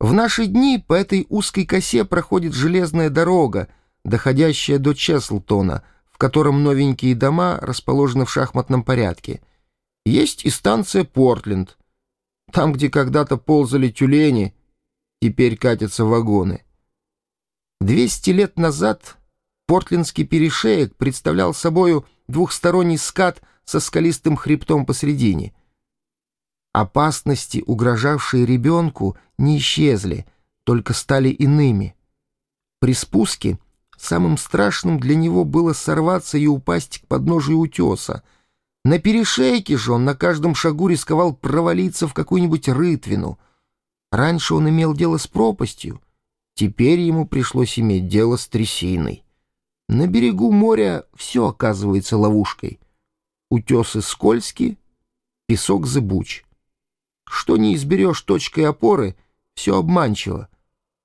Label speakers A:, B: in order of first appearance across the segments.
A: В наши дни по этой узкой косе проходит железная дорога, доходящая до Чеслтона, в котором новенькие дома расположены в шахматном порядке. Есть и станция Портленд. Там, где когда-то ползали тюлени, теперь катятся вагоны. Двести лет назад Портлендский перешеек представлял собою двухсторонний скат со скалистым хребтом посредине. Опасности, угрожавшие ребенку, не исчезли, только стали иными. При спуске самым страшным для него было сорваться и упасть к подножию утеса. На перешейке же он на каждом шагу рисковал провалиться в какую-нибудь рытвину. Раньше он имел дело с пропастью, теперь ему пришлось иметь дело с трясиной. На берегу моря все оказывается ловушкой. Утесы скользкие, песок зыбуч. Что не изберешь точкой опоры, все обманчиво.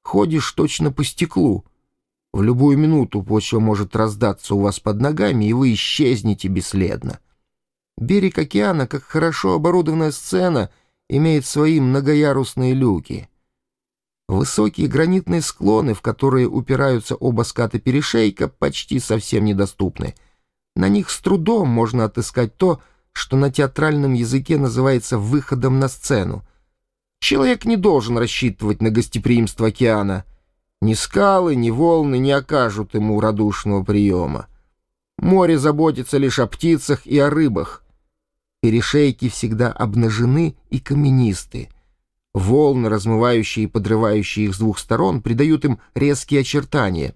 A: Ходишь точно по стеклу. В любую минуту почва может раздаться у вас под ногами, и вы исчезнете бесследно. Берег океана, как хорошо оборудованная сцена, имеет свои многоярусные люки — Высокие гранитные склоны, в которые упираются оба ската перешейка, почти совсем недоступны. На них с трудом можно отыскать то, что на театральном языке называется выходом на сцену. Человек не должен рассчитывать на гостеприимство океана. Ни скалы, ни волны не окажут ему радушного приема. Море заботится лишь о птицах и о рыбах. Перешейки всегда обнажены и каменисты. Волны, размывающие и подрывающие их с двух сторон, придают им резкие очертания.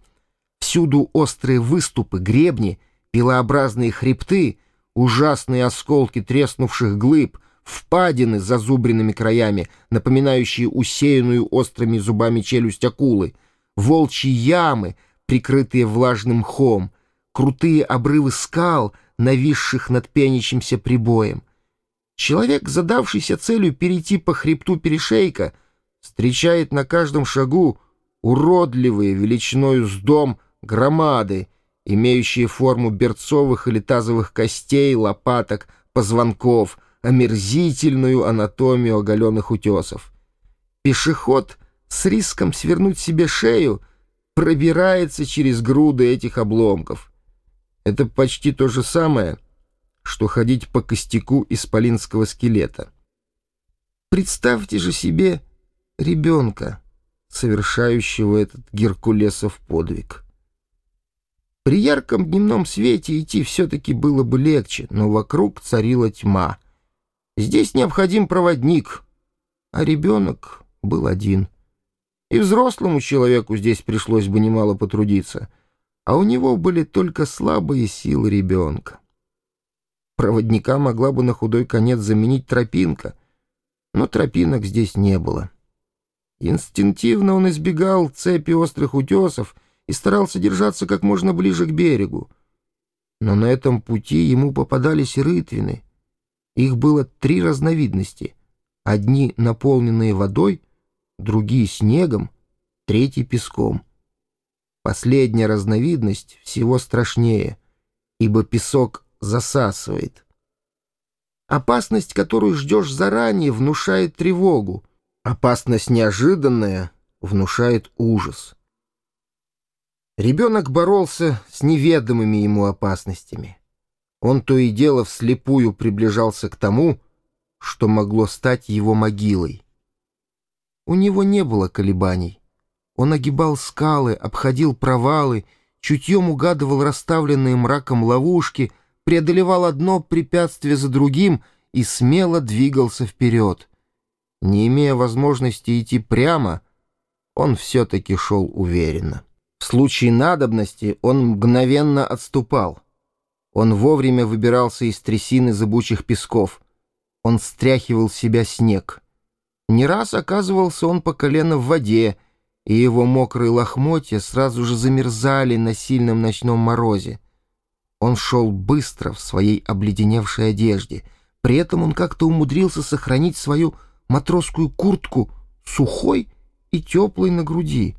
A: Всюду острые выступы, гребни, пилообразные хребты, ужасные осколки треснувших глыб, впадины с зазубренными краями, напоминающие усеянную острыми зубами челюсть акулы, волчьи ямы, прикрытые влажным мхом, крутые обрывы скал, нависших над пенящимся прибоем. Человек, задавшийся целью перейти по хребту перешейка, встречает на каждом шагу уродливые величиною с дом громады, имеющие форму берцовых или тазовых костей, лопаток, позвонков, омерзительную анатомию оголенных утесов. Пешеход с риском свернуть себе шею пробирается через груды этих обломков. Это почти то же самое — что ходить по костяку исполинского скелета. Представьте же себе ребенка, совершающего этот Геркулесов подвиг. При ярком дневном свете идти все-таки было бы легче, но вокруг царила тьма. Здесь необходим проводник, а ребенок был один. И взрослому человеку здесь пришлось бы немало потрудиться, а у него были только слабые силы ребенка. Проводника могла бы на худой конец заменить тропинка, но тропинок здесь не было. Инстинктивно он избегал цепи острых утесов и старался держаться как можно ближе к берегу. Но на этом пути ему попадались рытвины. Их было три разновидности. Одни наполненные водой, другие снегом, третий песком. Последняя разновидность всего страшнее, ибо песок засасывает. Опасность, которую ждешь заранее, внушает тревогу. Опасность неожиданная внушает ужас. Ребенок боролся с неведомыми ему опасностями. Он то и дело вслепую приближался к тому, что могло стать его могилой. У него не было колебаний. Он огибал скалы, обходил провалы, чутьем угадывал расставленные мраком ловушки, преодолевал одно препятствие за другим и смело двигался вперед. Не имея возможности идти прямо, он все-таки шел уверенно. В случае надобности он мгновенно отступал. Он вовремя выбирался из трясины зыбучих песков. Он стряхивал с себя снег. Не раз оказывался он по колено в воде, и его мокрые лохмотья сразу же замерзали на сильном ночном морозе. Он шел быстро в своей обледеневшей одежде. При этом он как-то умудрился сохранить свою матросскую куртку сухой и теплой на груди.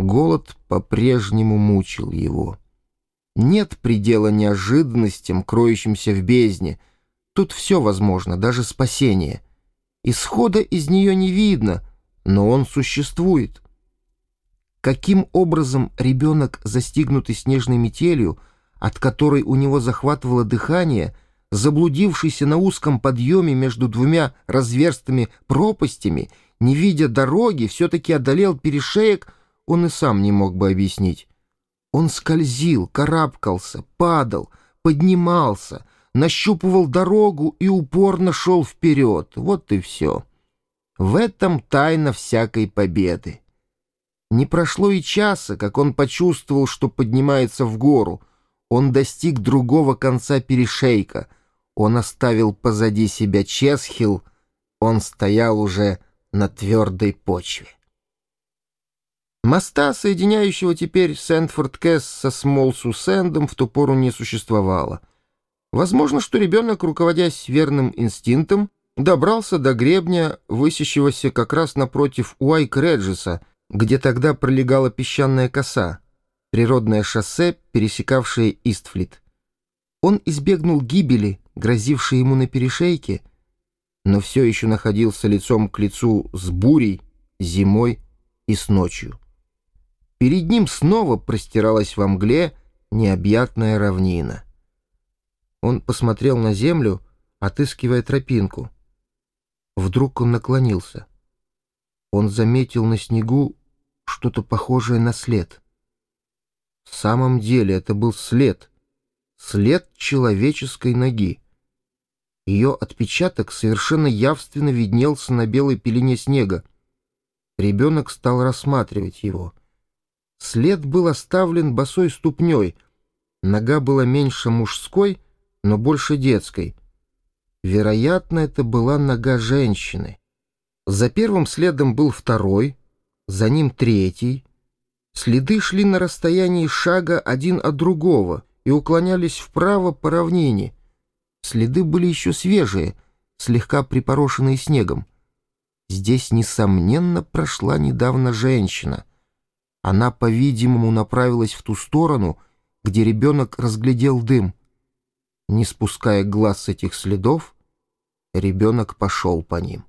A: Голод по-прежнему мучил его. Нет предела неожиданностям, кроющимся в бездне. Тут все возможно, даже спасение. Исхода из нее не видно, но он существует. Каким образом ребенок, застигнутый снежной метелью, от которой у него захватывало дыхание, заблудившийся на узком подъеме между двумя разверстыми пропастями, не видя дороги, все-таки одолел перешеек, он и сам не мог бы объяснить. Он скользил, карабкался, падал, поднимался, нащупывал дорогу и упорно шел вперед. Вот и все. В этом тайна всякой победы. Не прошло и часа, как он почувствовал, что поднимается в гору. Он достиг другого конца перешейка. Он оставил позади себя Чесхилл. Он стоял уже на твердой почве. Моста, соединяющего теперь Сэндфорд-Кэс со Смолсу-Сэндом, в ту пору не существовало. Возможно, что ребенок, руководясь верным инстинктом, добрался до гребня, высящегося как раз напротив Уайк-Реджеса, где тогда пролегала песчаная коса, природное шоссе, пересекавшее Истфлит. Он избегнул гибели, грозившей ему на перешейке, но все еще находился лицом к лицу с бурей, зимой и с ночью. Перед ним снова простиралась во мгле необъятная равнина. Он посмотрел на землю, отыскивая тропинку. Вдруг он наклонился. Он заметил на снегу что-то похожее на след. В самом деле это был след, след человеческой ноги. Ее отпечаток совершенно явственно виднелся на белой пелене снега. Ребенок стал рассматривать его. След был оставлен босой ступней. Нога была меньше мужской, но больше детской. Вероятно, это была нога женщины. За первым следом был второй, за ним третий. Следы шли на расстоянии шага один от другого и уклонялись вправо по равнине. Следы были еще свежие, слегка припорошенные снегом. Здесь, несомненно, прошла недавно женщина. Она, по-видимому, направилась в ту сторону, где ребенок разглядел дым. Не спуская глаз с этих следов, ребенок пошел по ним.